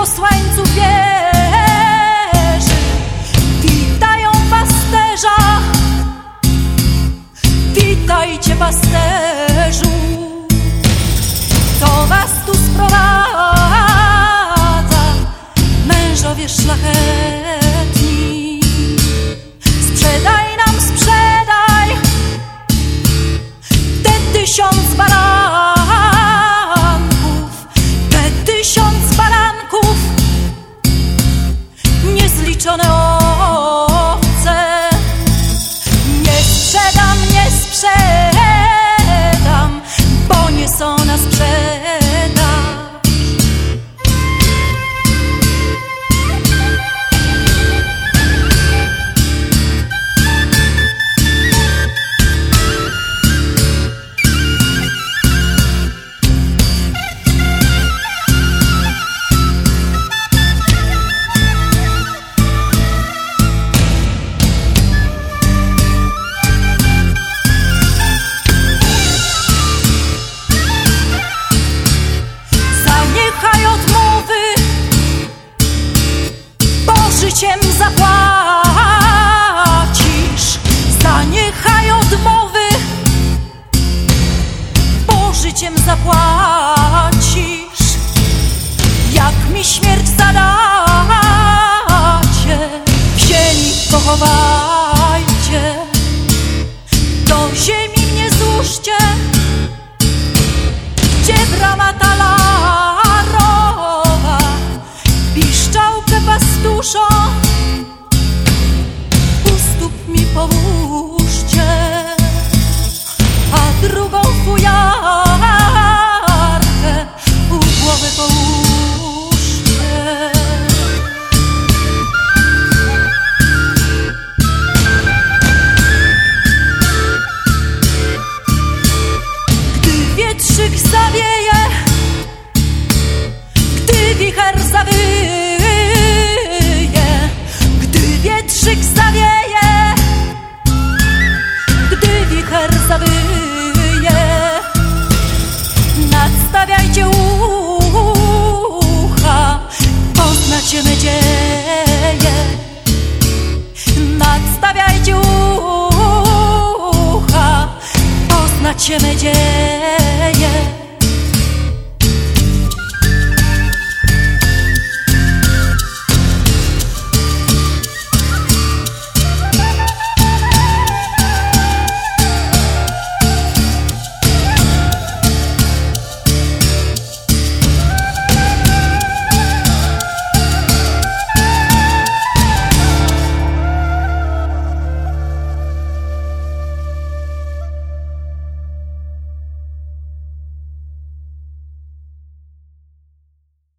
posłańców wieży Witają pasterza Witajcie pasterza turn on życiem zapłacisz. Zaniechaj odmowy, bo życiem zapłacisz. Jak mi śmierć zadacie, w ziemi pochowajcie. Do ziemi mnie złóżcie, piszczałkę pastuszą. U mi połóżcie, a drugą zawieje, nadstawiajcie ucha, poznacie me dzieje. Nadstawiajcie ucha, poznacie me dzieje.